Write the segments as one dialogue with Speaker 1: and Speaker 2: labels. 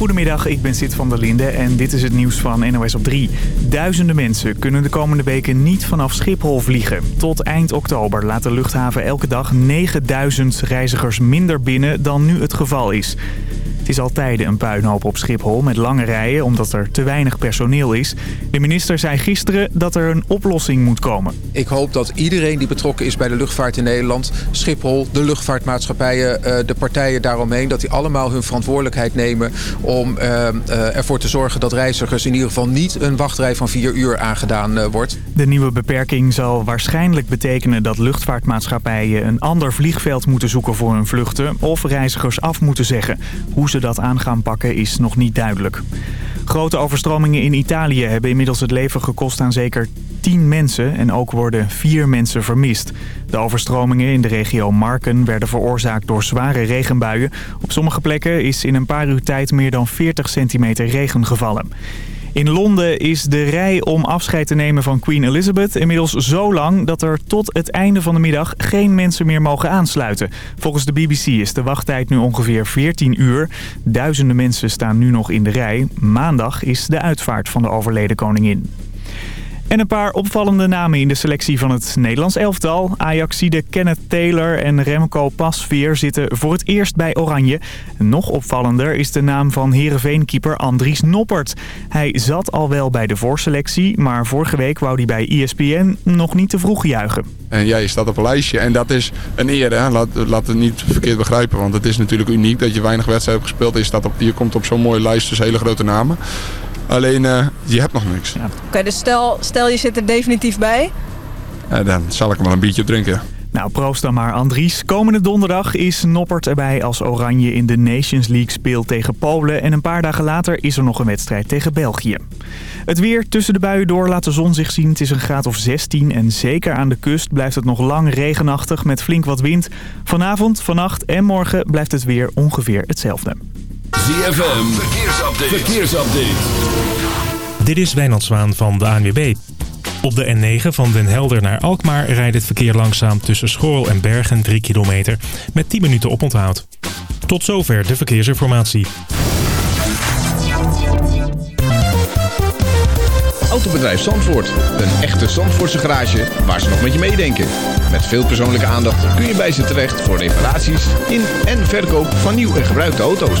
Speaker 1: Goedemiddag, ik ben Sid van der Linde en dit is het nieuws van NOS op 3. Duizenden mensen kunnen de komende weken niet vanaf Schiphol vliegen. Tot eind oktober laat de luchthaven elke dag 9000 reizigers minder binnen dan nu het geval is is al tijden een puinhoop op Schiphol met lange rijen omdat er te weinig personeel is. De minister zei gisteren dat er een oplossing moet komen.
Speaker 2: Ik hoop dat iedereen die betrokken is bij de luchtvaart in Nederland... Schiphol, de luchtvaartmaatschappijen, eh, de partijen daaromheen... dat die allemaal hun verantwoordelijkheid nemen om eh, eh, ervoor te zorgen... dat reizigers in ieder geval niet een wachtrij van vier uur aangedaan wordt.
Speaker 1: De nieuwe beperking zal waarschijnlijk betekenen dat luchtvaartmaatschappijen... een ander vliegveld moeten zoeken voor hun vluchten... of reizigers af moeten zeggen. Hoe ze dat aan gaan pakken is nog niet duidelijk. Grote overstromingen in Italië hebben inmiddels het leven gekost aan zeker 10 mensen en ook worden vier mensen vermist. De overstromingen in de regio Marken werden veroorzaakt door zware regenbuien. Op sommige plekken is in een paar uur tijd meer dan 40 centimeter regen gevallen. In Londen is de rij om afscheid te nemen van Queen Elizabeth inmiddels zo lang dat er tot het einde van de middag geen mensen meer mogen aansluiten. Volgens de BBC is de wachttijd nu ongeveer 14 uur. Duizenden mensen staan nu nog in de rij. Maandag is de uitvaart van de overleden koningin. En een paar opvallende namen in de selectie van het Nederlands elftal. Ajaxide Kenneth Taylor en Remco Pasveer zitten voor het eerst bij Oranje. Nog opvallender is de naam van Heerenveen-keeper Andries Noppert. Hij zat al wel bij de voorselectie, maar vorige week wou hij bij ESPN nog niet te vroeg juichen.
Speaker 3: En jij staat op een lijstje en dat is een eer. Hè? Laat, laat het niet verkeerd begrijpen, want het is natuurlijk uniek dat je weinig wedstrijden hebt gespeeld. En je, staat op, je komt op zo'n mooie lijst, dus hele grote namen. Alleen, uh, je hebt nog niks. Ja.
Speaker 4: Oké, dus stel, stel je zit er definitief bij?
Speaker 3: Uh, dan zal ik hem wel een biertje drinken.
Speaker 1: Nou, proost dan maar Andries. Komende donderdag is Noppert erbij als Oranje in de Nations League speelt tegen Polen. En een paar dagen later is er nog een wedstrijd tegen België. Het weer tussen de buien door laat de zon zich zien. Het is een graad of 16 en zeker aan de kust blijft het nog lang regenachtig met flink wat wind. Vanavond, vannacht en morgen blijft het weer ongeveer hetzelfde.
Speaker 5: ZFM, verkeersupdate. verkeersupdate.
Speaker 6: Dit is Wijnand Zwaan van de ANWB. Op de N9 van Den Helder naar Alkmaar rijdt het verkeer langzaam tussen Schorl en Bergen 3 kilometer met 10 minuten oponthoud. Tot zover de verkeersinformatie.
Speaker 5: Autobedrijf Zandvoort. Een echte Zandvoortse garage waar ze nog met je meedenken. Met veel persoonlijke aandacht kun je bij ze terecht voor reparaties in en verkoop van nieuw en gebruikte auto's.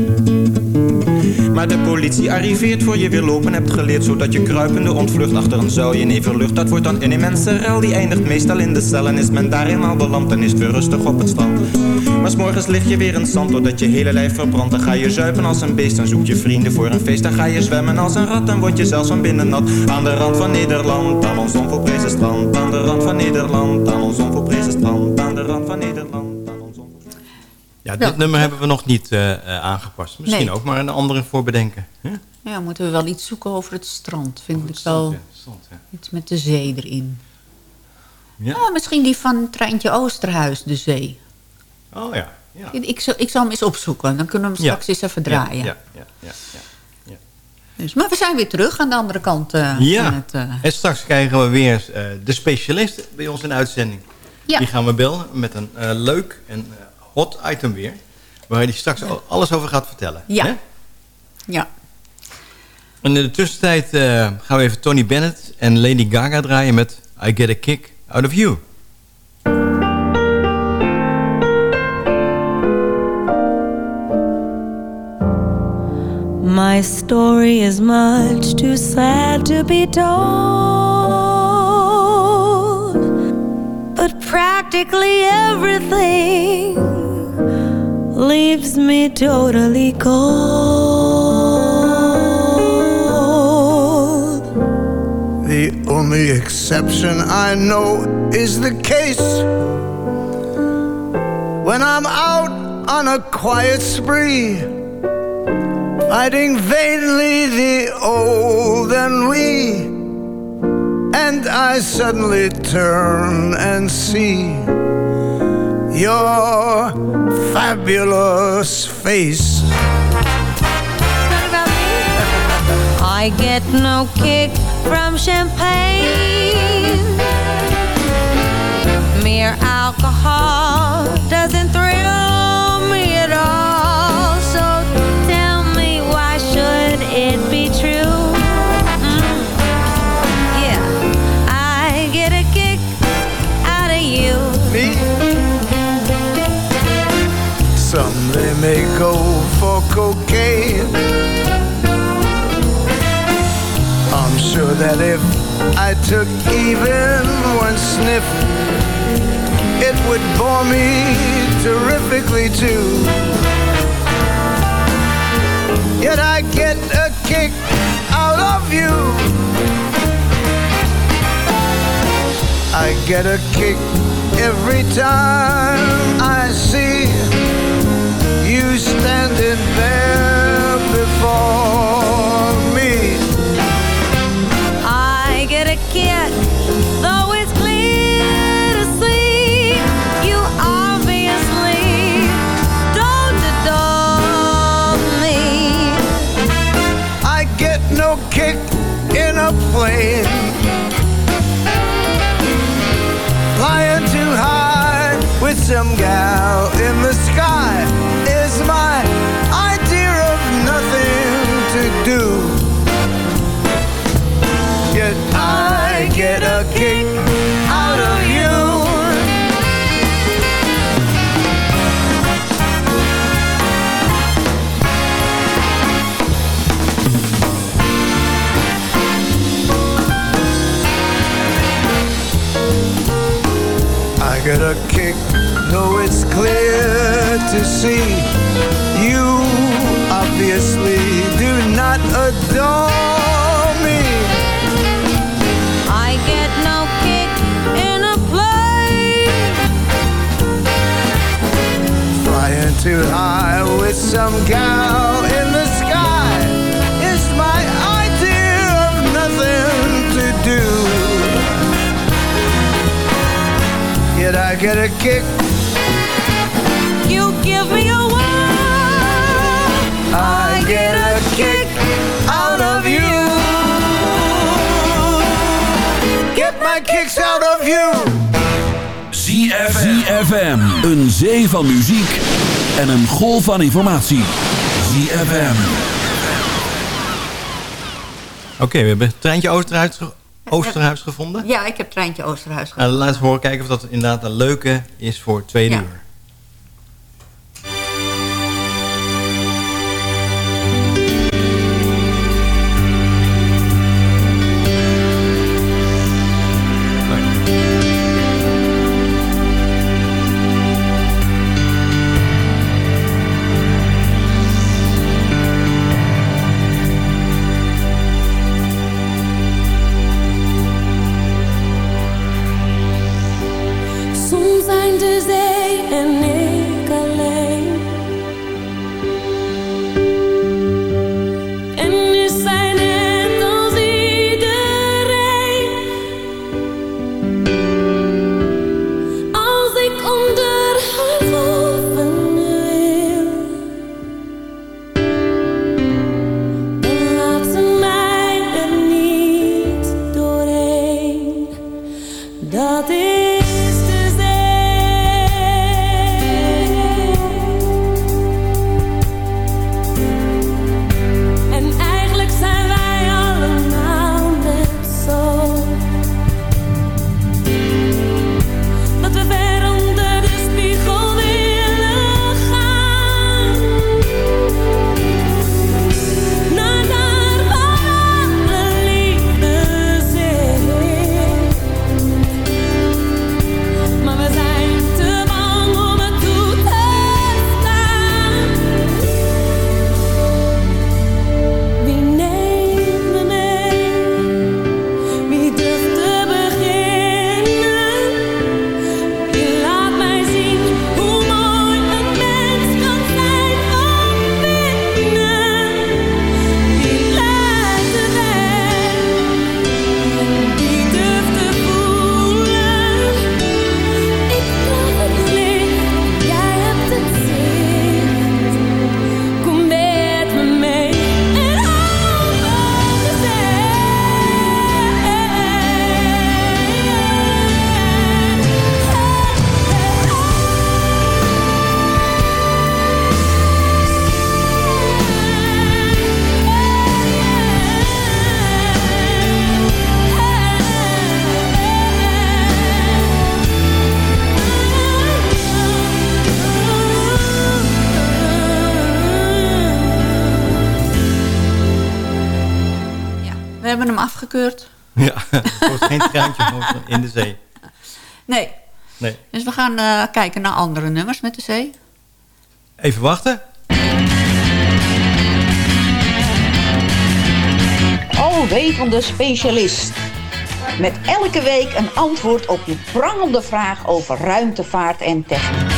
Speaker 7: Maar de politie arriveert voor je weer lopen hebt geleerd Zodat je kruipende ontvlucht achter een zuilje neverlucht Dat wordt dan een immense rel, die eindigt meestal in de cel En is men daar eenmaal beland, dan is het weer rustig op het strand. Maar s'morgens lig je weer in zand, doordat je hele lijf verbrandt. Dan ga je zuipen als een beest, dan zoek je vrienden voor een feest. Dan ga je zwemmen als een rat, dan word je zelfs van binnen nat. Aan de rand van Nederland, aan ons onvolprezen strand. Aan de rand van Nederland, aan ons onvolprezen strand. Aan de rand van Nederland
Speaker 8: ja, dit nummer hebben we nog niet uh, uh, aangepast. Misschien nee. ook maar een andere voor bedenken.
Speaker 9: Ja, moeten we wel iets zoeken over het strand. Vind ik strand, wel ja, strand, ja. iets met de zee erin. Ja. Oh, misschien die van Treintje Oosterhuis, de zee.
Speaker 8: Oh ja. ja.
Speaker 9: Ik, ik, zal, ik zal hem eens opzoeken. Dan kunnen we hem straks eens even draaien.
Speaker 8: Ja, ja, ja. ja,
Speaker 9: Dus, maar we zijn weer terug aan de andere kant uh,
Speaker 8: ja.
Speaker 9: van het...
Speaker 8: En straks krijgen we weer de specialist bij ons in de uitzending.
Speaker 9: Ja.
Speaker 8: Die gaan we bellen met een leuk en hot item weer. Waar hij straks ja. alles over gaat vertellen.
Speaker 9: Ja.
Speaker 8: Hè?
Speaker 9: Ja.
Speaker 8: En in de tussentijd uh, gaan we even Tony Bennett en Lady Gaga draaien met I Get a Kick Out of You.
Speaker 10: My story is much too sad to be told But practically everything leaves me totally cold.
Speaker 11: The only exception I know is the case when I'm out on a quiet spree, fighting vainly the old and we. And I suddenly turn and see your fabulous face.
Speaker 10: I get no kick from champagne. Mere alcohol doesn't thrill
Speaker 11: that if I took even one sniff, it would bore me terrifically too. Yet I get a kick out of you. I get a kick every time I see you standing there before plane. Flying too high with some gal in the sky is my idea of nothing to do. Yet I get a kick get a kick, though it's clear to see you obviously do not adore me.
Speaker 10: I get no kick in a plane.
Speaker 11: Flying too high with some gal get a kick.
Speaker 10: You give me a whirl.
Speaker 11: I get a kick out of you. Get my kicks out of you.
Speaker 12: ZFM. Een zee van muziek en een golf van informatie. ZFM.
Speaker 13: Oké, we hebben het treintje ge- Oosterhuis gevonden.
Speaker 9: Ja, ik heb Treintje Oosterhuis
Speaker 13: En
Speaker 9: gevonden.
Speaker 13: laten we horen kijken of dat inderdaad een leuke is voor tweede
Speaker 9: Ja.
Speaker 13: uur.
Speaker 14: Gaan
Speaker 9: eh, kijken naar andere nummers met de zee.
Speaker 13: Even wachten.
Speaker 15: Alwetende specialist. Met elke week een antwoord op je prangende vraag over ruimtevaart en techniek.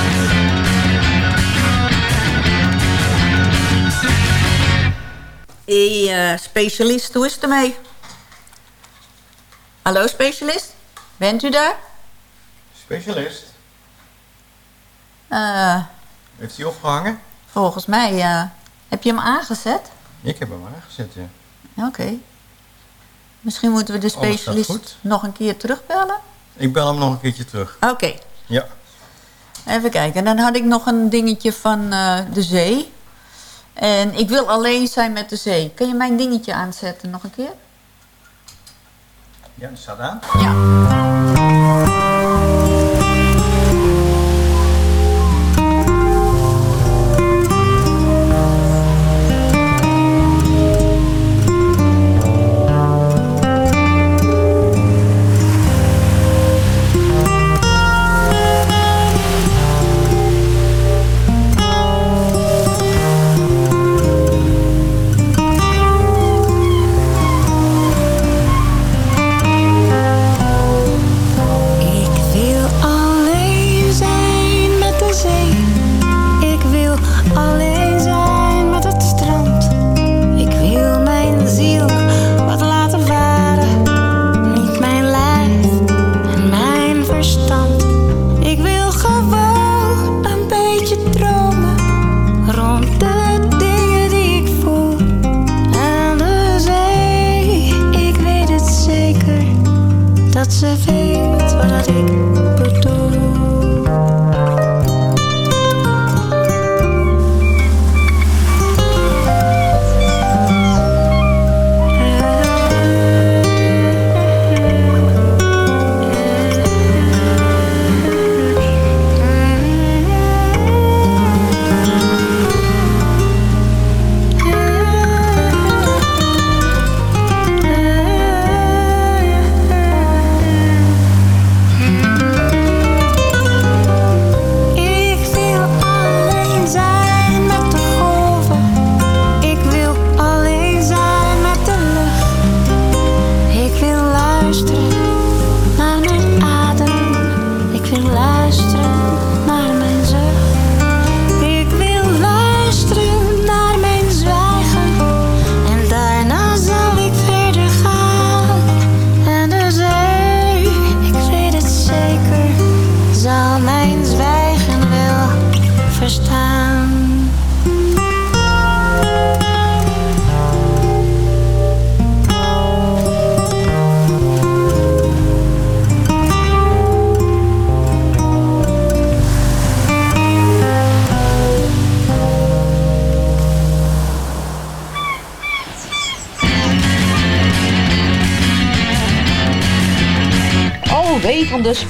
Speaker 9: Hey, eh, specialist, hoe is het ermee? Hallo, specialist? Bent u daar?
Speaker 13: Specialist.
Speaker 9: Eh,
Speaker 13: Heeft hij opgehangen?
Speaker 9: volgens mij eh, heb je hem aangezet.
Speaker 13: Ik heb hem aangezet, ja.
Speaker 9: Oké. Misschien moeten we de specialist nog een keer terugbellen.
Speaker 13: Ik bel hem nog een keertje terug.
Speaker 9: Oké.
Speaker 13: Ja.
Speaker 9: Even kijken. Dan had ik nog een dingetje van eh, de zee. En ik wil alleen zijn met de zee. Kun je mijn dingetje aanzetten nog een keer?
Speaker 13: Ja, dat staat aan.
Speaker 14: Ik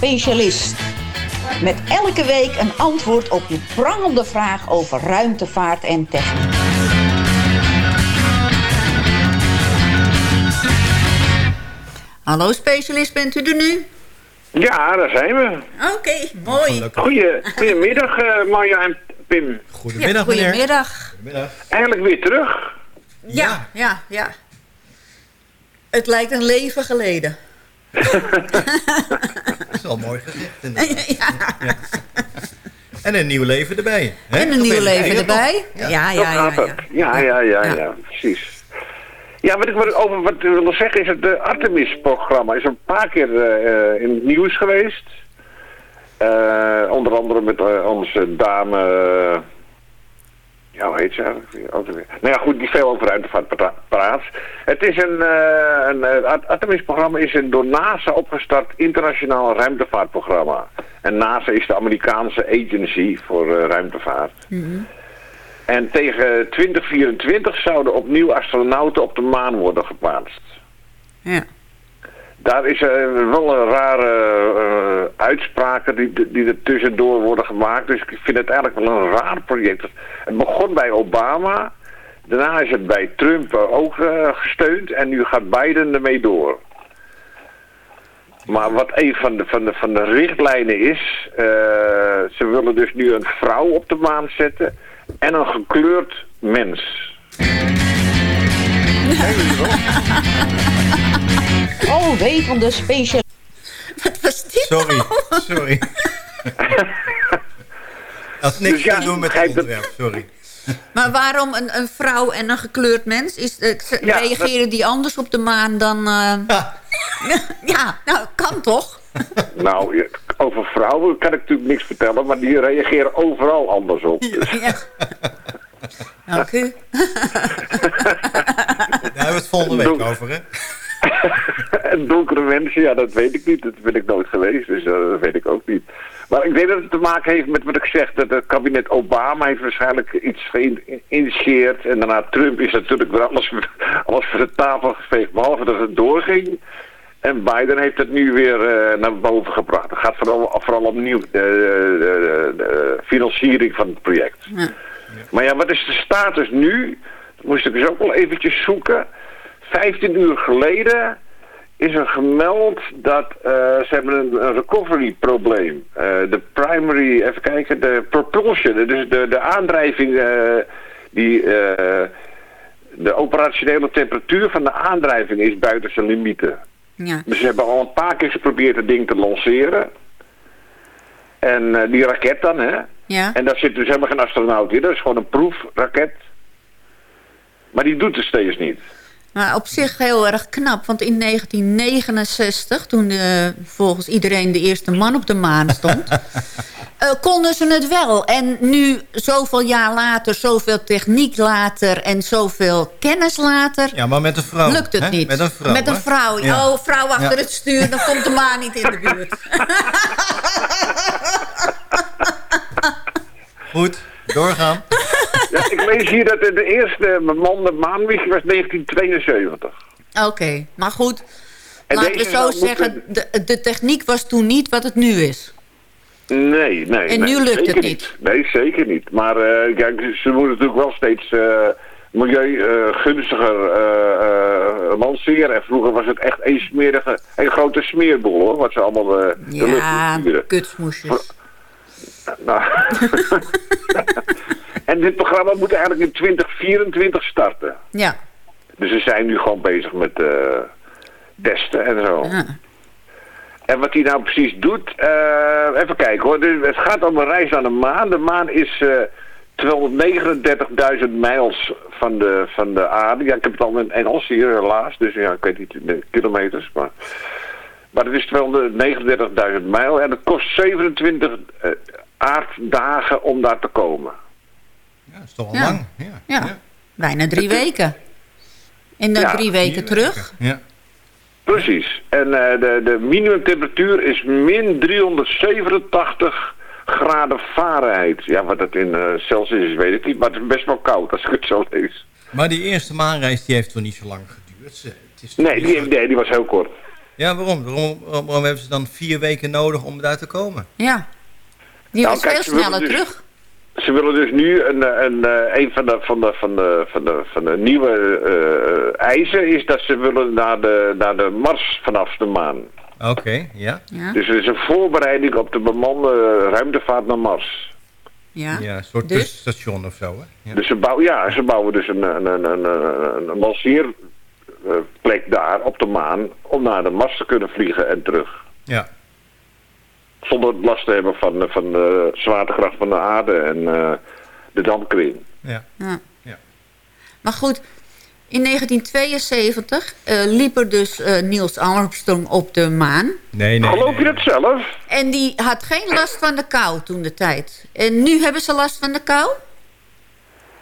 Speaker 16: specialist. Met elke week een antwoord op je prangende vraag over ruimtevaart en techniek.
Speaker 9: Hallo specialist, bent u er nu?
Speaker 17: Ja, daar zijn we.
Speaker 9: Oké, mooi.
Speaker 17: Goeie, goedemiddag, eh Marja en Pim.
Speaker 9: Ja, goedemiddag.
Speaker 17: Eigenlijk weer terug.
Speaker 9: Ja, ja, ja. Het lijkt een leven geleden.
Speaker 8: Wel mooi gezegd.
Speaker 9: ja.
Speaker 8: En een nieuw leven erbij. hè?
Speaker 9: En een nieuw leven erbij. Ja, ja, ja.
Speaker 17: Ja, ja, ja, ja, precies. Ja, wat ik wat over wat ik wil zeggen is het Artemis-programma is een paar keer eh, in het nieuws geweest. Eh, onder andere met eh, onze dame... ja, hoe heet ze eigenlijk? Nou ja, goed, die veel over ruimtevaart pra- praat. Het is een, eh, een eh, Art- Artemis-programma is een door NASA opgestart internationaal ruimtevaartprogramma. En NASA is de Amerikaanse agency voor eh, ruimtevaart. En tegen 2024 zouden opnieuw astronauten op de maan worden geplaatst.
Speaker 9: Ja.
Speaker 17: Daar is er wel een rare eh, uitspraken die, die er tussendoor worden gemaakt. Dus ik vind het eigenlijk wel een raar project. Het begon bij Obama. Daarna is het bij Trump eh, ook eh, gesteund. En nu gaat Biden ermee door. Maar wat een van de, van de, van de richtlijnen is... eh, ze willen dus nu een vrouw op de maan zetten... en een gekleurd mens.
Speaker 16: Alwetende specialist.
Speaker 9: Wat was dit
Speaker 8: Sorry,
Speaker 9: nou?
Speaker 8: sorry. Dat had niks
Speaker 17: Dus ja,
Speaker 8: te doen met het onderwerp, sorry.
Speaker 9: Maar waarom een, een vrouw en een gekleurd mens? Is, eh,
Speaker 17: Ja,
Speaker 9: reageren die anders op de maan dan... eh, ja, nou, kan toch?
Speaker 17: Nou, over vrouwen kan ik natuurlijk niks vertellen, maar die reageren overal anders op. Dus,
Speaker 9: Ja. Dank u.
Speaker 8: Daar hebben we het volgende week over, hè?
Speaker 17: en donkere mensen, ja, dat weet ik niet. Dat ben ik nooit geweest, dus eh, dat weet ik ook niet. Maar ik denk dat het te maken heeft met wat ik zeg. Dat het kabinet Obama heeft waarschijnlijk iets geïnitieerd. En daarna Trump is natuurlijk weer alles, voor- alles voor de tafel geveegd. Behalve dat het doorging. En Biden heeft het nu weer eh, naar boven gebracht. Het gaat vooral, vooral de, de, de financiering van het project.
Speaker 9: Ja.
Speaker 17: Maar ja, wat is de status nu? Dat moest ik dus ook wel eventjes zoeken. 15 uur geleden is er gemeld dat eh, ze hebben een, een recovery probleem. Eh, de primary, even kijken, de propulsion, dus de, de aandrijving, eh, die, de operationele temperatuur van de aandrijving is buiten zijn limieten.
Speaker 9: Ja.
Speaker 17: Dus ze hebben al een paar keer geprobeerd het ding te lanceren. En die raket dan, hè?
Speaker 9: Ja.
Speaker 17: En daar zit dus helemaal geen astronaut in. Dat is gewoon een proefraket. Maar die doet het steeds niet.
Speaker 9: Maar op zich heel erg knap, want in 1969, toen eh, volgens iedereen de eerste man op de maan stond, eh, konden ze het wel. En nu, zoveel jaar later, zoveel techniek later en zoveel kennis later,
Speaker 8: Ja, maar met een vrouw.
Speaker 9: lukt het
Speaker 8: hè?
Speaker 9: niet.
Speaker 8: Met een vrouw,
Speaker 9: Met een vrouw.
Speaker 8: Ja.
Speaker 9: Oh, vrouw achter
Speaker 8: Ja.
Speaker 9: het stuur, dan komt de maan niet in de buurt.
Speaker 8: Goed, doorgaan.
Speaker 17: Ja, ik lees hier dat de, de eerste bemande maanmissie was 1972.
Speaker 9: Oké, maar goed.
Speaker 17: En
Speaker 9: Laten we zo zeggen, de, de techniek was toen niet wat het nu is.
Speaker 17: Nee, nee.
Speaker 9: En
Speaker 17: nee,
Speaker 9: nu lukt het niet.
Speaker 17: Nee, zeker niet. Maar eh, kijk, ze moeten natuurlijk wel steeds uh, milieugunstiger uh, lanceren. En vroeger was het echt een smerige, een grote smeerbol hoor, wat ze allemaal uh, de lucht
Speaker 9: Ja, kutsmoesjes.
Speaker 17: Nou. en dit programma moet eigenlijk in 2024 starten.
Speaker 9: Ja.
Speaker 17: Dus ze zijn nu gewoon bezig met uh, testen en zo.
Speaker 9: Ja.
Speaker 17: En wat hij nou precies doet, uh, even kijken hoor. Dus het gaat om een reis naar de maan. De maan is uh, 239.000 mijls van de, van de aarde. Ja, ik heb het al in Engels hier helaas. Dus ja, ik weet niet de kilometers. Maar, maar het is 239.000 mijl. En het kost 27, uh, aarddagen om daar te komen.
Speaker 8: Ja, dat is toch wel
Speaker 9: Ja.
Speaker 8: lang. Ja.
Speaker 9: Ja, bijna drie weken. En dan
Speaker 17: Ja,
Speaker 9: drie weken terug.
Speaker 8: Ja.
Speaker 17: Precies. En eh, de, de minimumtemperatuur is min 387 graden Fahrenheit. Ja, wat dat in eh, Celsius is, weet ik niet. Maar het is best wel koud als ik het zo lees.
Speaker 8: Maar die eerste maanreis die heeft toch niet zo lang geduurd? Het is
Speaker 17: Nee, die, nee, die was heel kort.
Speaker 8: Ja, waarom? waarom? Waarom hebben ze dan vier weken nodig om daar te komen?
Speaker 9: Ja. Die
Speaker 17: Nou,
Speaker 9: was
Speaker 17: kijk,
Speaker 9: veel sneller
Speaker 17: dus-
Speaker 9: terug.
Speaker 17: Ze willen dus nu een, eh, een, eh, een van de, van de, van de, van de, van de nieuwe eh, eisen is dat ze willen naar de, naar de Mars vanaf de maan.
Speaker 8: Oké, ja.
Speaker 17: Dus het is een voorbereiding op de bemande ruimtevaart naar Mars.
Speaker 9: Ja.
Speaker 8: Ja, een soort
Speaker 9: Dus?
Speaker 8: tussenstation of zo, hè? Ja.
Speaker 17: Dus ze bouwen, ja, ze bouwen dus een, een, een, een, een, een lanceerplek daar op de maan om naar de Mars te kunnen vliegen en terug.
Speaker 8: Ja.
Speaker 17: Zonder last te hebben van, van de zwaartekracht van de aarde en eh, de dampkring.
Speaker 8: Ja.
Speaker 9: Ja.
Speaker 8: Ja.
Speaker 9: Maar goed, in 1972 eh, liep er dus eh, Niels Armstrong op de maan.
Speaker 8: Nee, nee.
Speaker 17: Geloof je dat zelf?
Speaker 9: En die had geen last van de kou toen de tijd. En nu hebben ze last van de kou?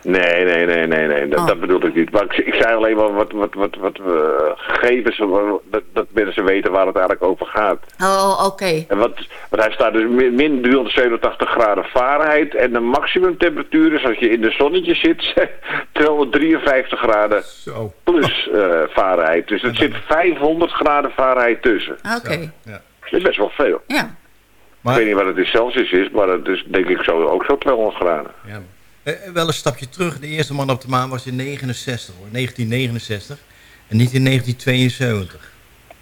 Speaker 17: Nee, nee, nee, nee, nee. Dat,
Speaker 9: Oh.
Speaker 17: dat bedoel ik niet. Maar ik, ik zei alleen maar wat, wat, wat, wat eh, gegevens, dat, dat mensen weten waar het eigenlijk over gaat.
Speaker 9: Oh, oké.
Speaker 17: En wat, want hij staat dus min, min 387 graden Fahrenheit en de maximumtemperatuur is als je in de zonnetje zit 253 graden
Speaker 8: Zo.
Speaker 17: plus eh Fahrenheit. Dus er zit 500 graden Fahrenheit tussen.
Speaker 9: Oké.
Speaker 8: Ja.
Speaker 17: Dat is best wel veel.
Speaker 9: Ja.
Speaker 8: Maar-
Speaker 17: Ik weet niet wat het in Celsius is, maar het is denk ik zo, ook zo 200 graden.
Speaker 8: Ja. Eh, wel een stapje terug. De eerste man op de maan was in 69, hoor. 1969. En niet in 1972.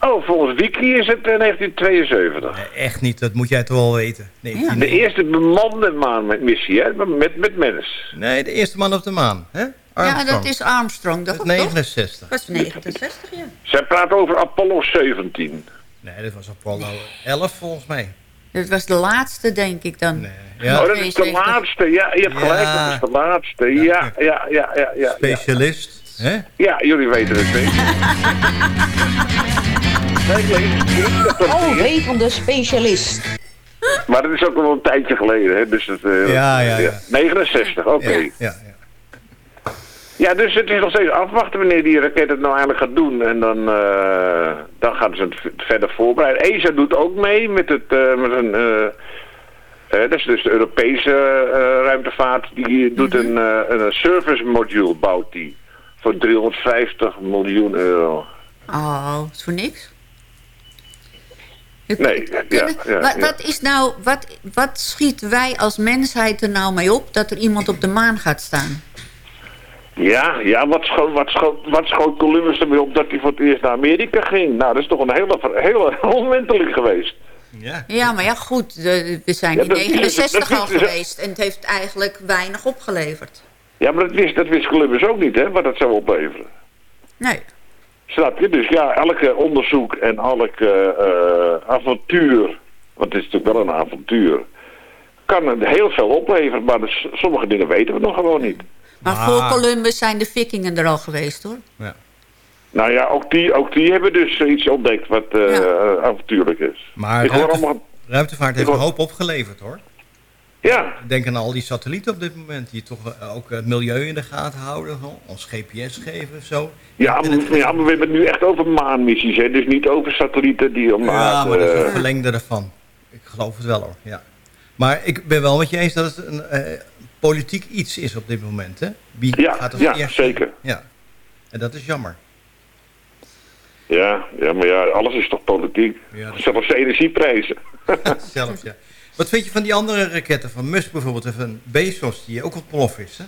Speaker 17: Oh, volgens Wiki is het eh, 1972.
Speaker 8: Nee, echt niet, dat moet jij toch wel weten.
Speaker 17: De
Speaker 8: 19...
Speaker 17: eerste bemande maanmissie, hè? Met, met mens.
Speaker 8: Nee, de eerste man op de maan. Hè?
Speaker 9: Ja, dat is Armstrong,
Speaker 8: Dat
Speaker 9: toch?
Speaker 8: 69.
Speaker 9: Dat is 69, ja.
Speaker 17: Zij praat over Apollo 17.
Speaker 8: Nee, dat was Apollo 11 volgens mij.
Speaker 9: Dat was de laatste, denk ik dan.
Speaker 8: Ja.
Speaker 17: Oh, dat is de
Speaker 9: 72.
Speaker 17: laatste. Ja, je hebt gelijk,
Speaker 8: Ja.
Speaker 17: dat is de laatste. Ja, ja, ja, ja, ja.
Speaker 8: Specialist. Hè?
Speaker 17: Ja, jullie weten het zeker. Nee, niet, niet.
Speaker 16: Alwetende specialist.
Speaker 17: Maar dat is ook al een tijdje geleden, hè? Dus het, eh,
Speaker 8: Ja, ja, ja.
Speaker 17: 69, oké.
Speaker 8: Ja,
Speaker 17: Ja.
Speaker 8: Ja,
Speaker 17: dus het is nog steeds afwachten wanneer die raket het nou eigenlijk gaat doen. En dan, eh, dan gaan ze het verder voorbereiden. ESA doet ook mee met, het, eh, met een... eh, dat is dus de Europese ruimtevaart. Die doet een, eh, een service module, bouwt die. Voor 350 miljoen euro.
Speaker 9: Oh, is voor niks?
Speaker 17: Nee, ja,
Speaker 9: wat,
Speaker 17: ja.
Speaker 9: wat is nou, wat, wat schieten wij als mensheid er nou mee op dat er iemand op de maan gaat staan?
Speaker 17: Ja, ja wat, schoot, wat, schoot, wat schoot Columbus ermee op dat hij voor het eerst naar Amerika ging? Nou, dat is toch een hele, hele omwenteling geweest.
Speaker 8: Ja.
Speaker 9: Ja, maar ja, goed, de- we zijn
Speaker 17: Ja,
Speaker 9: in
Speaker 17: dat- dat-
Speaker 9: 69
Speaker 17: dat-
Speaker 9: al geweest en het heeft eigenlijk weinig opgeleverd.
Speaker 17: Ja, maar dat wist, dat wist Columbus ook niet, hè, wat dat zou opleveren.
Speaker 9: Nee.
Speaker 17: Snap je? Dus ja, elke onderzoek en elk eh, avontuur, want het is natuurlijk wel een avontuur, kan het heel veel opleveren, maar dus sommige dingen weten we nog gewoon niet.
Speaker 9: Maar
Speaker 8: Ah.
Speaker 9: voor Columbus zijn de vikingen er al geweest, hoor.
Speaker 17: Nou ja, ook die, ook die hebben dus iets ontdekt wat eh, avontuurlijk is.
Speaker 8: Maar
Speaker 17: Ik hoor
Speaker 8: ruimte-
Speaker 17: allemaal...
Speaker 8: ruimtevaart heeft een hoop opgeleverd hoor.
Speaker 17: Ja.
Speaker 8: Denk aan al die satellieten op dit moment die toch eh, ook het milieu in de gaten houden. hoor. Ons GPS geven of zo.
Speaker 17: Ja, maar, ja, maar we hebben het nu echt over maanmissies, hè? dus niet over satellieten die om
Speaker 8: Ja, maar dat is
Speaker 17: eh,
Speaker 8: een verlengde ervan. Ik geloof het wel hoor, ja. Maar ik ben wel met je eens dat het een eh, politiek iets is op dit moment, hè? Wie
Speaker 17: Ja,
Speaker 8: gaat er
Speaker 17: ja, zeker.
Speaker 8: Ja. En dat is jammer.
Speaker 17: Ja, ja, maar ja, alles is toch politiek.
Speaker 8: Ja, dat-
Speaker 17: Zelfs de energieprijzen.
Speaker 8: Zelfs, ja. Wat vind je van die andere raketten van Musk bijvoorbeeld, of van Bezos, die ook op plof is, hè?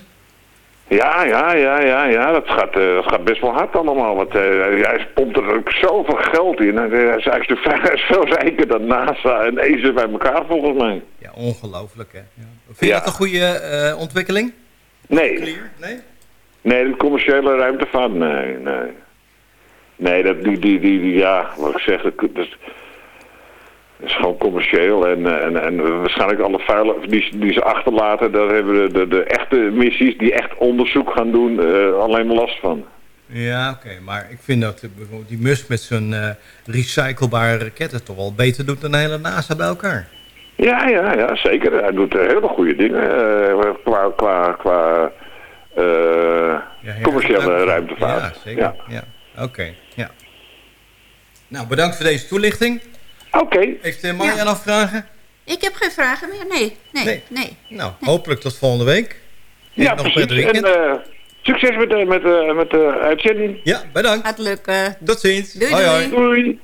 Speaker 17: Ja, ja, ja, ja, ja, dat gaat, eh, dat gaat best wel hard allemaal. Want eh, hij pompt er ook zoveel geld in. Hij is eigenlijk veel rijker dan NASA en ESA bij elkaar volgens mij.
Speaker 8: Ja, ongelooflijk, hè? Ja. Vind je dat een goede eh, ontwikkeling?
Speaker 17: Nee.
Speaker 8: Nee?
Speaker 17: Nee, de commerciële ruimtevaart, nee, nee. Nee, dat, die, die, die, die, ja, wat ik zeg, dat, dat is gewoon commercieel en, eh, en, en waarschijnlijk alle vuilen die, die ze achterlaten, daar hebben de, de, de, echte missies die echt onderzoek gaan doen eh, alleen maar last van.
Speaker 8: Ja, oké, maar ik vind dat eh, die Musk met zijn uh, recyclebare raketten toch wel beter doet dan de hele NASA bij elkaar.
Speaker 18: Ja, ja, ja, zeker. Hij doet hele goede dingen qua, qua, qua commerciële ruimtevaart.
Speaker 8: Ja, zeker. Ja. ja. Oké, ja. Nou, bedankt voor deze toelichting.
Speaker 18: Oké. Okay.
Speaker 8: Heeft uh, Marjan vragen?
Speaker 9: Ik heb geen vragen meer, nee. Nee, nee.
Speaker 8: Nou, hopelijk tot volgende week.
Speaker 18: Ja,
Speaker 8: nog
Speaker 18: precies. En, uh, succes met, eh, met, met de uitzending.
Speaker 8: Ja, bedankt.
Speaker 9: Hartelijk.
Speaker 8: Tot ziens.
Speaker 9: Doei.
Speaker 8: Hoi,
Speaker 18: doei.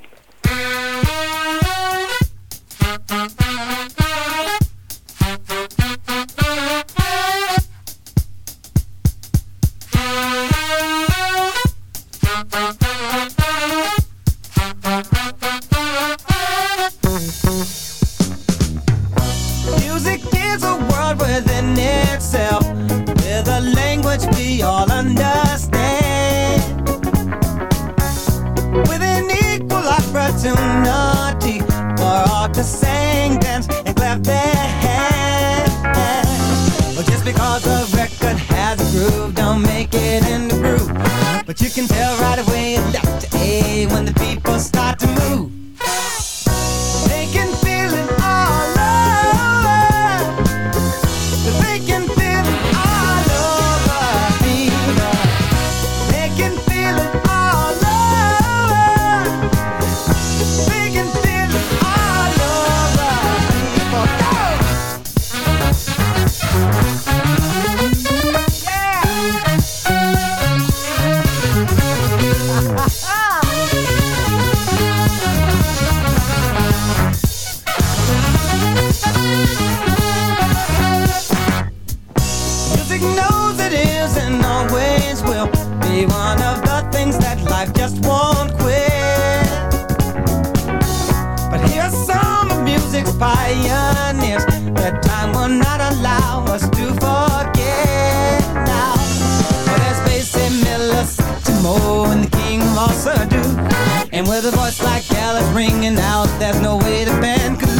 Speaker 19: And with a voice like hell ringing out There's no way the band could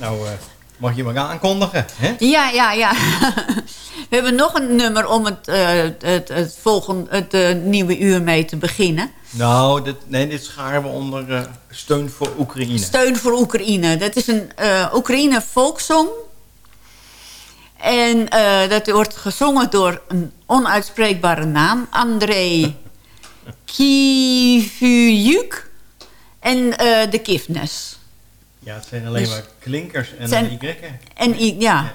Speaker 8: eh, mag je maar aankondigen. Hè?
Speaker 9: Ja, ja, ja. We hebben nog een nummer om het, eh, het, het, volgende, het eh, nieuwe uur mee te beginnen.
Speaker 8: Nou, dit, nee, dit scharen we onder eh, steun voor Oekraïne.
Speaker 9: Steun voor Oekraïne. Dat is een eh, Oekraïne volkszong. En eh, dat wordt gezongen door een onuitspreekbare naam. André Kivyuk en eh, de Kifnes.
Speaker 8: Ja, het zijn alleen
Speaker 9: Dus-
Speaker 8: maar klinkers en
Speaker 9: zijn-
Speaker 8: een Y.
Speaker 9: En I, ja.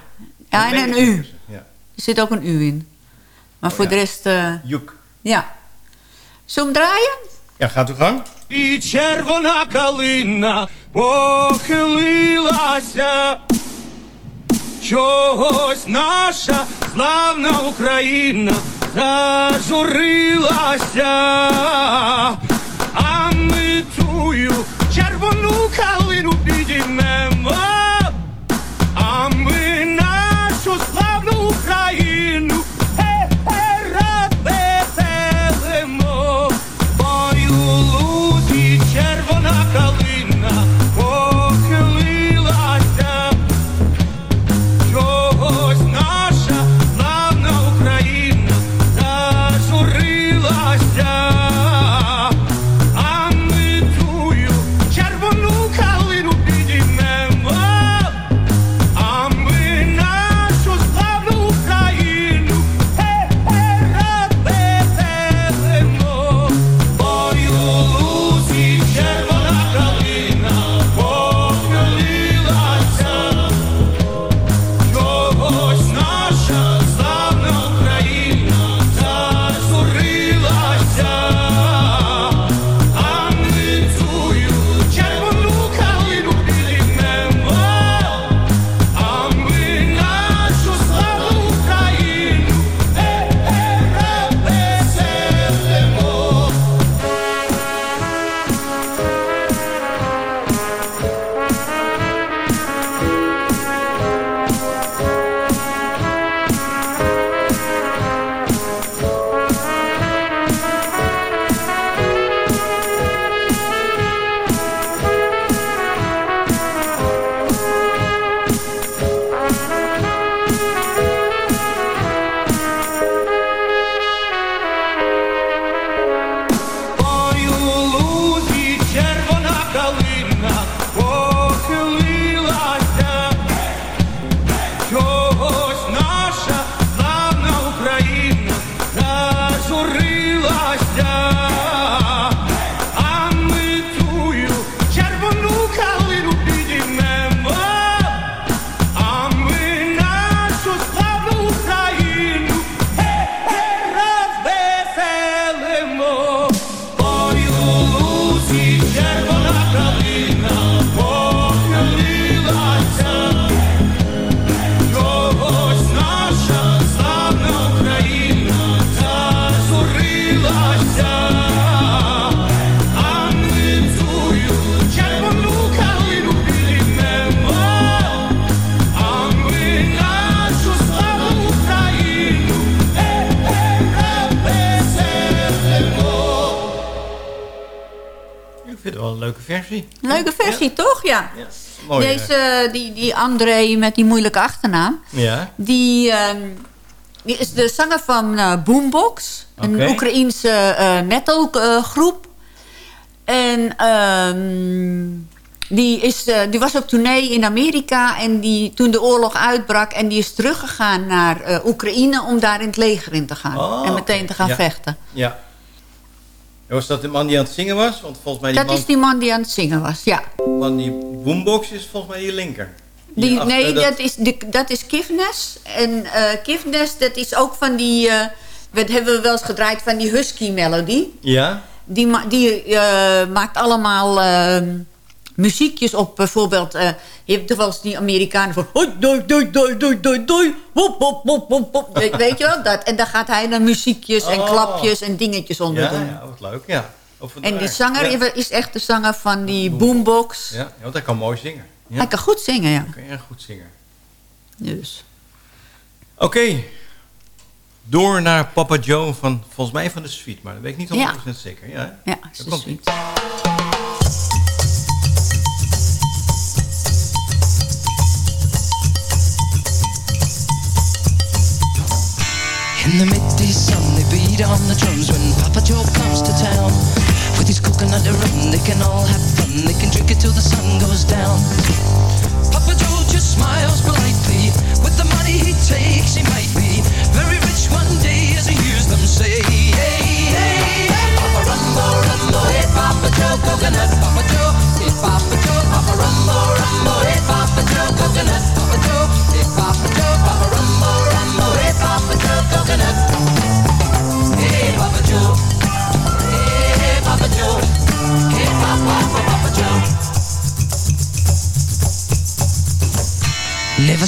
Speaker 9: ja, en een U.
Speaker 8: Ja.
Speaker 9: Er zit ook een U in. Maar voor
Speaker 8: ja.
Speaker 9: de rest... eh,
Speaker 8: Juk.
Speaker 9: ja. Zullen we hem draaien?
Speaker 8: Ja, gaat u gang.
Speaker 20: І червона калина похилилася. Чогось наша славна Україна зажурилася. А ми тую червону калину підіймемо. А ми нашу славну Україну е-е, розвеселимо. Лузі червона калина
Speaker 8: Ik vind het wel een leuke versie.
Speaker 9: Leuke versie, toch? Ja.
Speaker 8: Mooi. eh.
Speaker 9: Deze, die, die André met die moeilijke achternaam.
Speaker 8: Ja.
Speaker 9: Die, ehm, die is de zanger van eh, Boombox. Een. Oekraïense eh metalgroep. en ehm, die, is, eh, die was op tournee in Amerika. En die, toen de oorlog uitbrak. En die is teruggegaan naar Oekraïne om daar in het leger in te gaan.
Speaker 8: Oh,
Speaker 9: en meteen te gaan
Speaker 8: ja.
Speaker 9: vechten.
Speaker 8: Ja. En Was dat de man die aan het zingen was? Want volgens mij die
Speaker 9: Dat
Speaker 8: man
Speaker 9: is die man die aan het zingen was, ja.
Speaker 8: van die boombox is volgens mij die linker.
Speaker 9: Die, nee,
Speaker 8: dat-
Speaker 9: dat, is, de, dat is Kifnes. En eh Kifnes, dat is ook van die... eh wat hebben we wel eens gedraaid van die husky melodie.
Speaker 8: Ja?
Speaker 9: Die, die eh, maakt allemaal eh, muziekjes op. Bijvoorbeeld, eh, je hebt toch wel eens die Amerikanen van... hoi, doi, doi, doi, doi, doi, doi, wop, wop, wop. Weet, je wel? Dat, en dan gaat hij dan muziekjes en
Speaker 8: Oh.
Speaker 9: klapjes en dingetjes onder
Speaker 8: Ja,
Speaker 9: doen.
Speaker 8: ja, wat leuk, ja.
Speaker 9: En die
Speaker 8: vandaar.
Speaker 9: zanger
Speaker 8: Ja.
Speaker 9: is echt de zanger van die boombox.
Speaker 8: Ja, ja, want hij kan mooi zingen. Ja.
Speaker 9: Hij kan goed zingen, ja.
Speaker 8: Hij kan erg goed zingen.
Speaker 9: Dus.
Speaker 8: Oké. Door naar Papa Joe van, volgens mij van de suite. Maar dat weet ik niet 100% zeker. Ja,
Speaker 9: Ja, is de suite.
Speaker 21: In the midday sun, they beat on the drums when Papa Joe comes to town. With his coconut rum, they can all have fun. They can drink it till the sun goes down. Papa Joe just smiles politely. With the money he takes, he might be very rich one day as he hears them say, Hey, hey, hey, Papa Rumbo, Rumbo, hey, Papa Joe, coconut, Papa Joe, hey, Papa Joe, Papa Rumbo, Rumbo, hey, Papa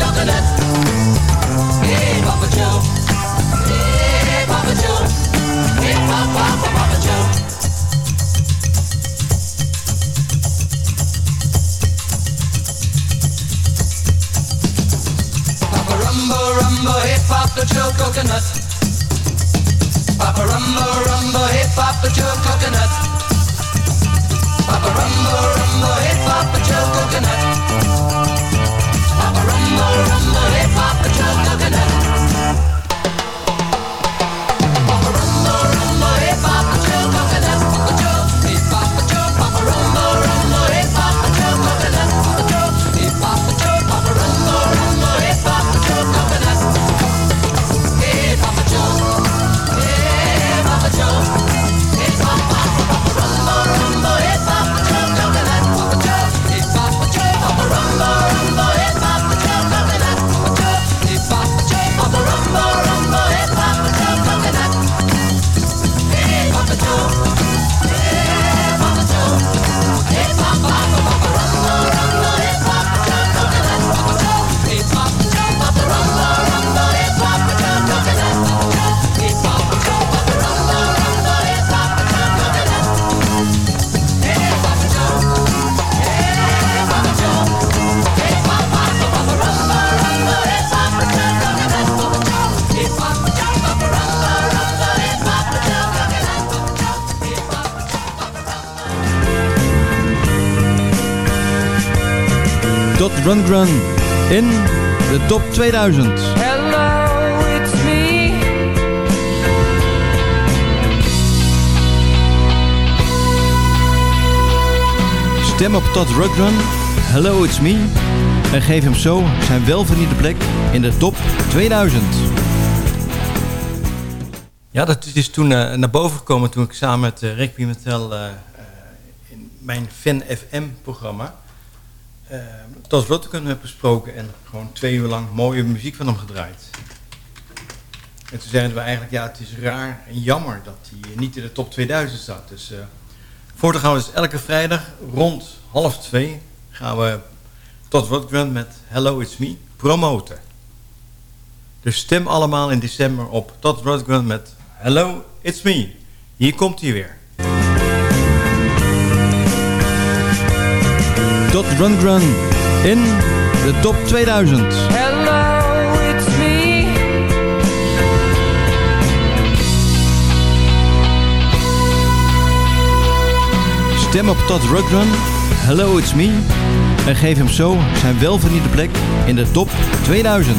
Speaker 21: coconut. Hey, Papa Joe, hey, Papa Joe, hey, Papa, Papa Joe. Papa Rumbo, Rumbo, hey Papa Joe Coconut. Papa Rumbo, Rumbo, hey Papa Joe Coconut. Papa Rumbo, Rumbo, Papa Joe Coconut. Papa Rumbo, Rumbo, hey
Speaker 22: Run Run in de top 2000.
Speaker 20: Hello, it's me.
Speaker 22: Stem op Todd Rundgren, Hello It's Me en geef hem zo zijn welverdiende plek in de top 2000.
Speaker 8: Ja, dat is toen eh, naar boven gekomen toen ik samen met uh, Rick Pimentel eh, eh, in mijn Fan FM-programma uh, Tot Rotterdam heb besproken en gewoon twee uur lang mooie muziek van hem gedraaid. En toen zeiden we eigenlijk, ja, het is raar en jammer dat hij niet in de top 2000 staat. Dus uh, voortaan gaan we elke vrijdag rond half twee gaan we Tot Rotterdam met Hello It's Me promoten. Dus stem allemaal in december op Tot Rotterdam met Hello It's Me. Hier komt hij weer.
Speaker 22: Dot Rundgren in de top 2000.
Speaker 20: Hello, it's me.
Speaker 22: Stem op Todd Rundgren, Hello It's Me en geef hem zo zijn welverdiende plek in de top 2000.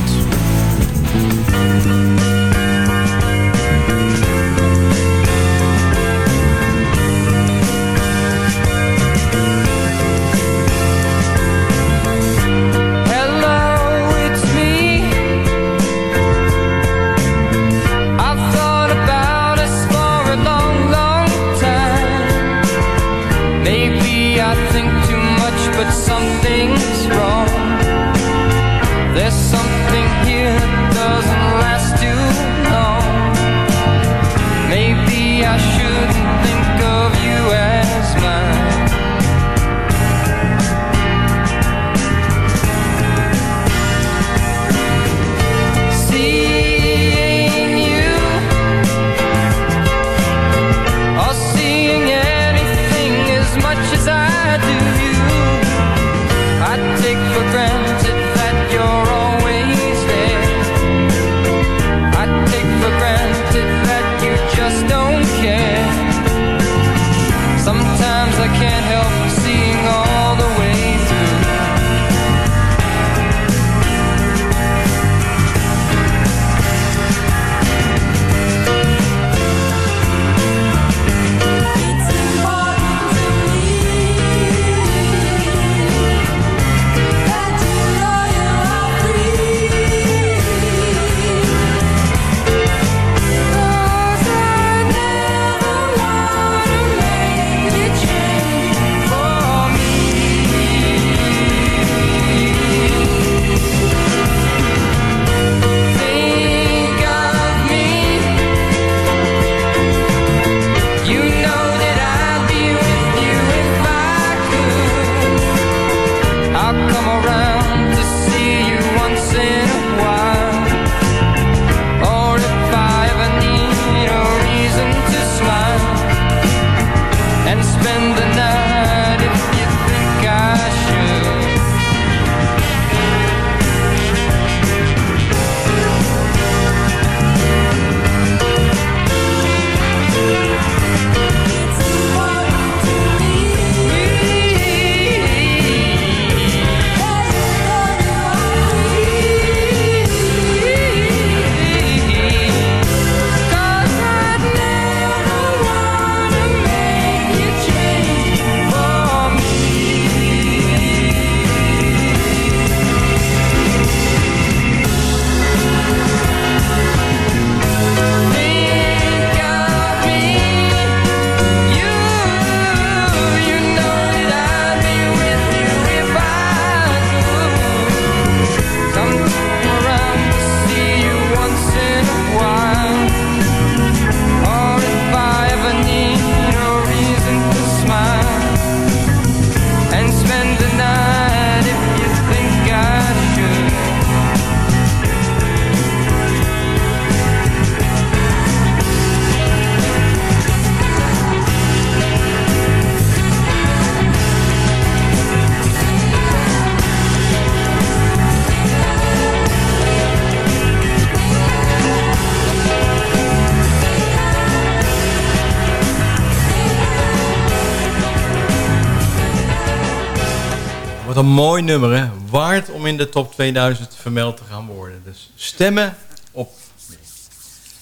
Speaker 8: Een mooi nummer, hè? Waard om in de top 2000 vermeld te gaan worden. Dus stemmen op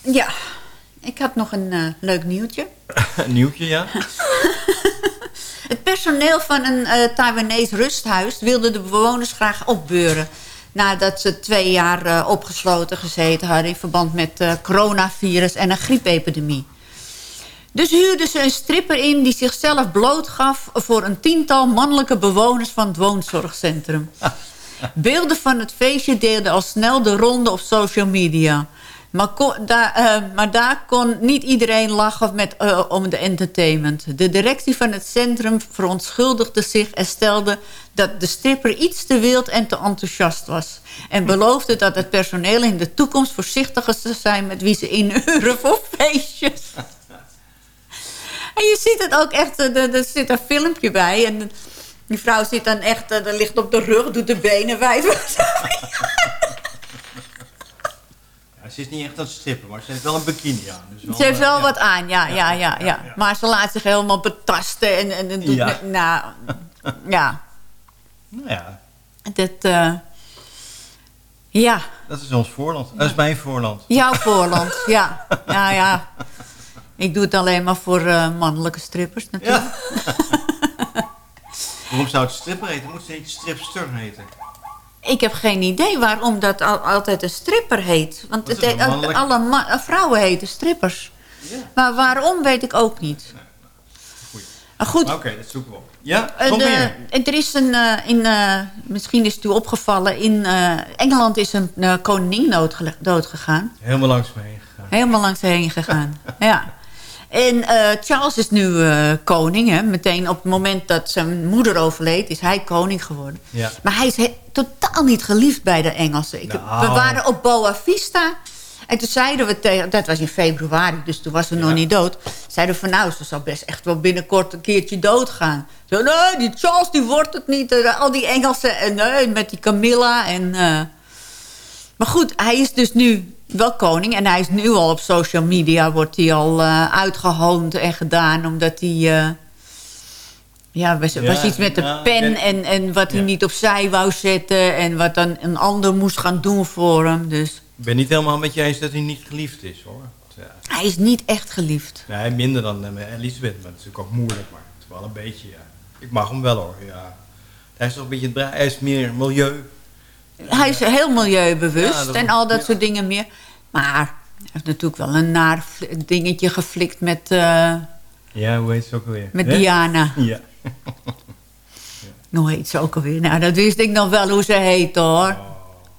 Speaker 9: Ja, ik had nog een eh, leuk nieuwtje.
Speaker 8: een nieuwtje, ja.
Speaker 9: Het personeel van een eh Taiwanese rusthuis wilde de bewoners graag opbeuren. Nadat ze twee jaar eh, opgesloten gezeten hadden in verband met coronavirus en een griepepidemie. Dus huurden ze een stripper in die zichzelf blootgaf voor een tiental mannelijke bewoners van het woonzorgcentrum. Beelden van het feestje deelden al snel de ronde op social media. Maar, kon- daar, eh, maar daar kon niet iedereen lachen met, eh, om de entertainment. De directie van het centrum verontschuldigde zich en stelde dat de stripper iets te wild en te enthousiast was. En beloofde dat het personeel in de toekomst voorzichtiger zou zijn met wie ze inhuren voor feestjes. En je ziet het ook echt, eh, er, er zit een filmpje bij. En die vrouw zit dan echt, eh, er ligt op de rug, doet de benen.
Speaker 8: Ja, Ze is niet echt aan het strippen, maar ze heeft wel een bikini aan. Dus wel,
Speaker 9: Ze heeft wel
Speaker 8: eh,
Speaker 9: wat aan, ja, ja, ja, ja, Maar ze laat zich helemaal betasten en, en, en doet
Speaker 8: Ja.
Speaker 9: nou, ja.
Speaker 8: Nou ja,
Speaker 9: Dat, ja,
Speaker 8: dat is ons voorland. Dat is mijn voorland.
Speaker 9: jouw voorland, ja. Nou ja, ik doe het alleen maar voor eh, mannelijke strippers natuurlijk.
Speaker 8: Waarom zou het stripper heten? Moet ze niet stripster heten?
Speaker 9: Ik heb geen idee waarom dat al- altijd een stripper heet. Want het, alle eh, vrouwen heten strippers. Maar waarom weet ik ook niet. Maar goed,
Speaker 8: Oké, dat zoeken we op. Ja,
Speaker 9: Eh, de- en er is een, in, misschien is het u opgevallen, in Engeland is een koningin doodgele- doodgegaan.
Speaker 8: Helemaal langs me heen gegaan.
Speaker 9: Helemaal langs heen gegaan. ja. En eh, Charles is nu eh, koning. Hè. Meteen op het moment dat zijn moeder overleed, is hij koning geworden.
Speaker 8: Ja.
Speaker 9: Maar hij is totaal niet geliefd bij de Engelsen. Ik,
Speaker 8: Nou.
Speaker 9: We waren op Boa Vista. En toen zeiden we tegen... Dat was in februari, dus toen was ze nog niet dood. Zeiden we van nou, ze zal best echt wel binnenkort een keertje doodgaan. Zo, nee, die Charles die wordt het niet. Eh, al die Engelsen en nee, met die Camilla. En. Maar goed, hij is dus nu wel koning. En hij is nu al op social media. Wordt hij al eh, uitgehoond en gedaan. Omdat hij... eh, ja, was,
Speaker 8: Ja,
Speaker 9: was iets met de pen
Speaker 8: en-
Speaker 9: en, en wat hij niet opzij wou zetten. En wat dan een ander moest gaan doen voor hem. Dus
Speaker 8: Ik ben niet helemaal met je eens dat hij niet geliefd is, hoor. Ja.
Speaker 9: hij is niet echt geliefd.
Speaker 8: Nee, minder dan eh, Elisabeth, maar het is natuurlijk ook moeilijk, maar het is wel een beetje, ja. Ik mag hem wel, hoor, ja. Hij is toch een beetje, hij is meer milieu.
Speaker 9: Hij is heel milieubewust
Speaker 8: Ja,
Speaker 9: en al dat
Speaker 8: ja.
Speaker 9: soort dingen meer. Maar hij heeft natuurlijk wel een naar dingetje geflikt met, eh,
Speaker 8: Ja, hoe heet ze ook alweer?
Speaker 9: met? Diana.
Speaker 8: Ja.
Speaker 9: Hoe heet ze ook alweer? Nou, dat wist ik nog wel hoe ze heet hoor.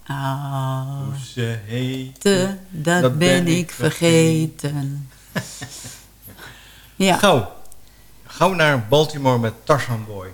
Speaker 9: Ah,
Speaker 8: Hoe ze heet.
Speaker 9: dat, ben ik vergeten. ja.
Speaker 8: Gauw. Gauw naar Baltimore met Tarzan Boy.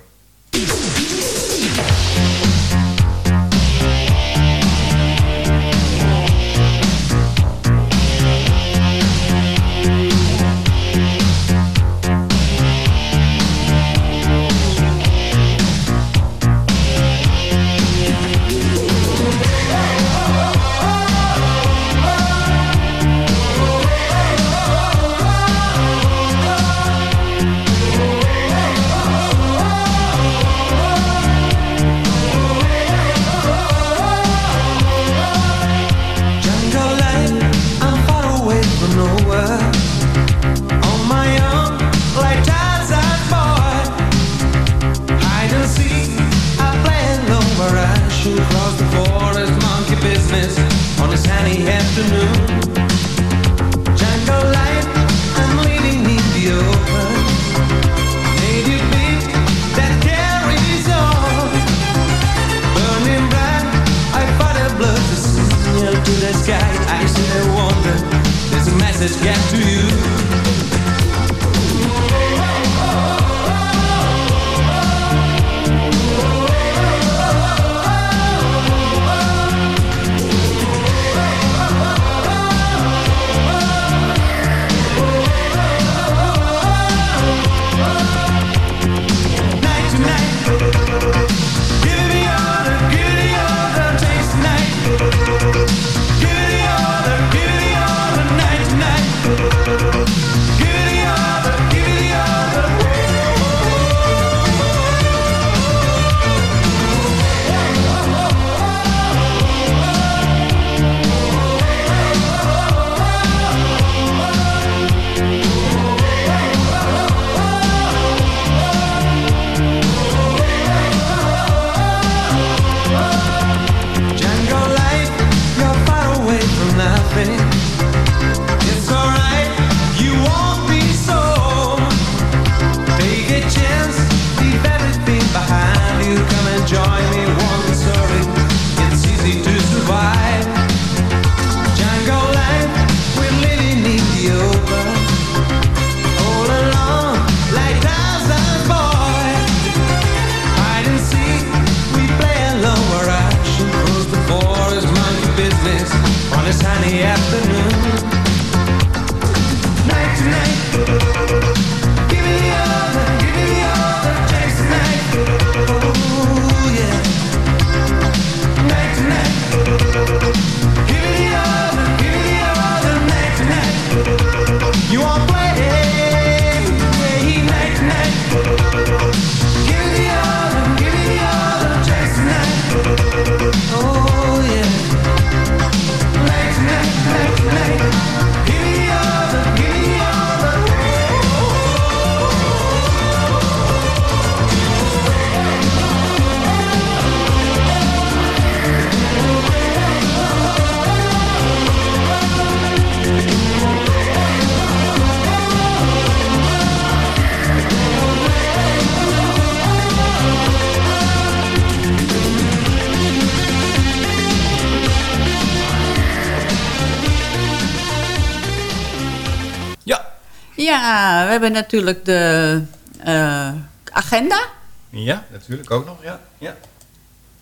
Speaker 9: Hebben natuurlijk de eh, agenda.
Speaker 8: Ja, natuurlijk ook nog, ja. ja.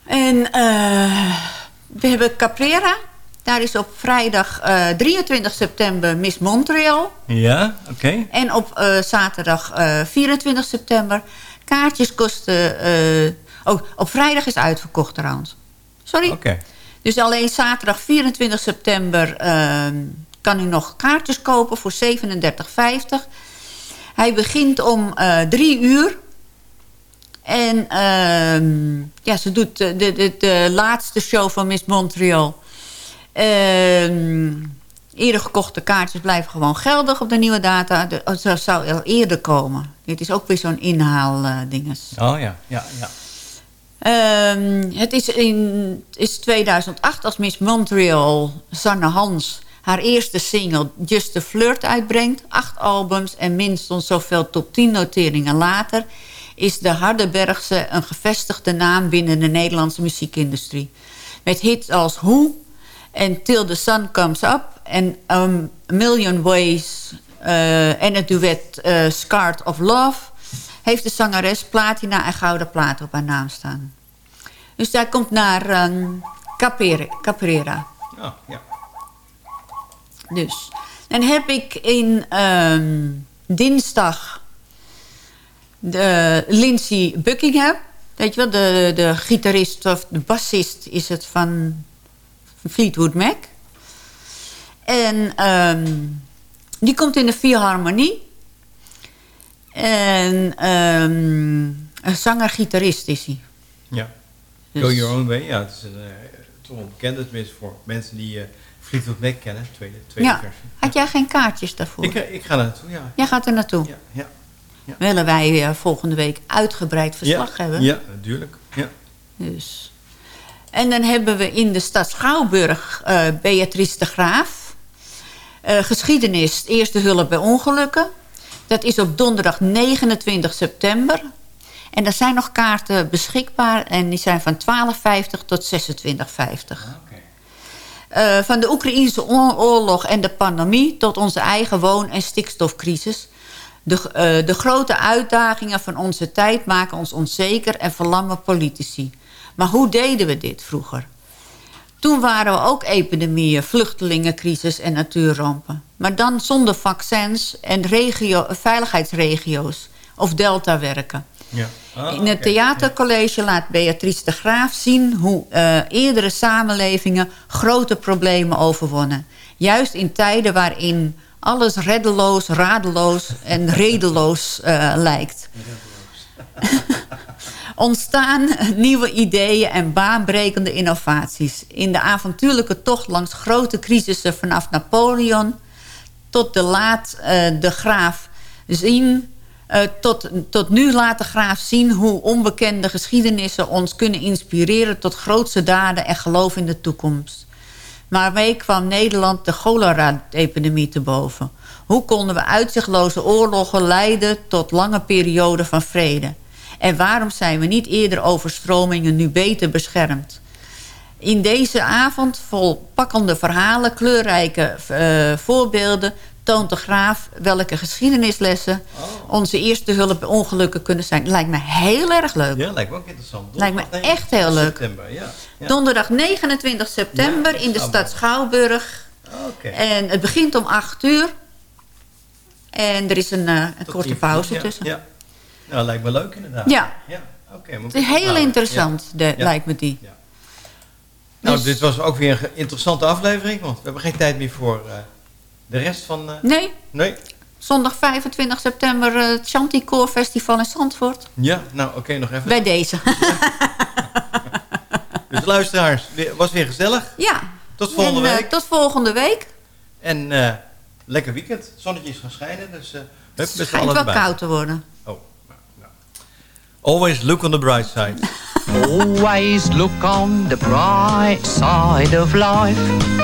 Speaker 9: En eh, we hebben Caprera. Daar is op vrijdag eh, 23 september Miss Montreal.
Speaker 8: Ja, oké.
Speaker 9: En op eh, zaterdag eh, 24 september. Kaartjes kosten... eh, oh, op vrijdag is uitverkocht trouwens. Sorry.
Speaker 8: Oké.
Speaker 9: Dus alleen zaterdag 24 september eh, kan u nog kaartjes kopen voor 37,50. Hij begint om eh, drie uur. En ehm, ja, ze doet de, de, de, laatste show van Miss Montreal. Ehm, eerder gekochte kaartjes blijven gewoon geldig op de nieuwe data. De, oh, ze zou al eerder komen. Dit is ook weer zo'n inhaaldinges.
Speaker 8: Oh ja, ja, ja.
Speaker 9: Ehm, het is in is 2008 als Miss Montreal Sanne Hans haar eerste single Just a Flirt uitbrengt. Acht albums en minstens zoveel top 10 noteringen later... is de Hardenbergse een gevestigde naam binnen de Nederlandse muziekindustrie. Met hits als Who en Till the Sun Comes Up... en A Million Ways eh, en het duet eh, Scarred of Love... heeft de zangeres platina en gouden plaat op haar naam staan. Dus daar komt naar ehm, Capere- Caprera.
Speaker 8: Oh, ja.
Speaker 9: Dus. Dan heb ik in ehm, dinsdag de Lindsey Buckingham. Weet je wel, de, de gitarist of de bassist is het van Fleetwood Mac. En ehm, die komt in de Philharmonie. En ehm, een zanger-gitarist is hij.
Speaker 8: Ja.
Speaker 9: Dus-
Speaker 8: Go Your Own Way, ja. Het is een, eh, toch tenminste voor mensen die eh Fleetwood Mac kennen. Tweede, tweede
Speaker 9: Ja.
Speaker 8: versie.
Speaker 9: Had jij geen kaartjes daarvoor?
Speaker 8: Ik, eh, ik ga er naartoe, ja.
Speaker 9: Jij gaat er naartoe?
Speaker 8: Ja. ja.
Speaker 9: Willen wij eh, volgende week uitgebreid verslag
Speaker 8: ja.
Speaker 9: hebben?
Speaker 8: Ja, natuurlijk. Ja.
Speaker 9: Dus. En dan hebben we in de stad Schouwburg eh, Beatrice de Graaf. Geschiedenis, eerste hulp bij ongelukken. Dat is op donderdag 29 september. En er zijn nog kaarten beschikbaar. En die zijn van 12,50 tot 26,50. Eh, van de Oekraïnse oor- oorlog en de pandemie... tot onze eigen woon- en stikstofcrisis. De, eh, de grote uitdagingen van onze tijd maken ons onzeker... en verlammen politici. Maar hoe deden we dit vroeger? Toen waren we ook epidemieën, vluchtelingencrisis en natuurrampen. Maar dan zonder vaccins en regio, veiligheidsregio's of deltawerken.
Speaker 8: Ja. Ah,
Speaker 9: In het theatercollege laat Beatrice de Graaf zien... hoe eh, eerdere samenlevingen grote problemen overwonnen. Juist in tijden waarin alles reddeloos, radeloos en redeloos eh, lijkt. Ontstaan nieuwe ideeën en baanbrekende innovaties. In de avontuurlijke tocht langs grote crisissen vanaf Napoleon... tot de laat eh, de graaf zien... eh, tot, tot nu laat de graaf zien hoe onbekende geschiedenissen ons kunnen inspireren... tot grootse daden en geloof in de toekomst. Maar mee kwam Nederland de cholera-epidemie te boven. Hoe konden we uitzichtloze oorlogen leiden tot lange perioden van vrede? En waarom zijn we niet eerder overstromingen nu beter beschermd? In deze avond vol pakkende verhalen, kleurrijke eh, voorbeelden... toont de graaf welke geschiedenislessen... onze eerste hulp ongelukken kunnen zijn. Lijkt me heel erg leuk.
Speaker 8: Ja, lijkt me ook interessant.
Speaker 9: Lijkt me echt heel leuk.
Speaker 8: September, ja. ja.
Speaker 9: Donderdag 29 september in de stad Schouwburg.
Speaker 8: Oké.
Speaker 9: En het begint om 8 uur. En er is een, eh, een korte pauze tussen.
Speaker 8: Ja. Nou, lijkt me leuk inderdaad.
Speaker 9: Ja.
Speaker 8: ja. Oké,
Speaker 9: Het is heel interessant, de, lijkt me die.
Speaker 8: Nou,
Speaker 9: Dus-
Speaker 8: dit was ook weer een interessante aflevering, want we hebben geen tijd meer voor eh, de rest van... eh,
Speaker 9: Nee,
Speaker 8: Nee?
Speaker 9: zondag 25 september eh, het Chanticoor Festival in Zandvoort.
Speaker 8: Ja, nou oké, nog even.
Speaker 9: Bij deze.
Speaker 8: Dus luisteraars, was weer gezellig.
Speaker 9: ja.
Speaker 8: Tot volgende
Speaker 9: En, eh,
Speaker 8: week.
Speaker 9: tot volgende week.
Speaker 8: En eh, lekker weekend. Het zonnetje is gaan schijnen, dus eh
Speaker 9: Het schijnt wel
Speaker 8: erbij.
Speaker 9: koud te worden.
Speaker 8: Oh, nou, nou. Always look on the bright side.
Speaker 23: Always look on the bright side of life.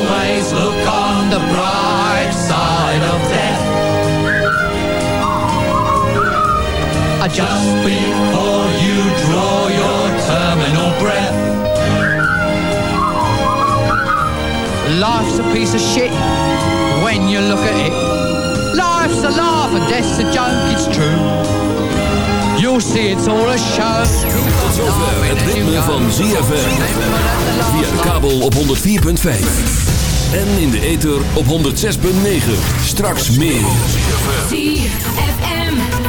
Speaker 23: Uh, Just before you draw your terminal breath. Life's a piece of shit when you look at it. Life's a laugh and death's a joke, it's true. You'll see it's all a show.
Speaker 12: Tot zover het ritme van ZFM. Via de kabel op 104.5. En in de ether op 106.9. Straks meer.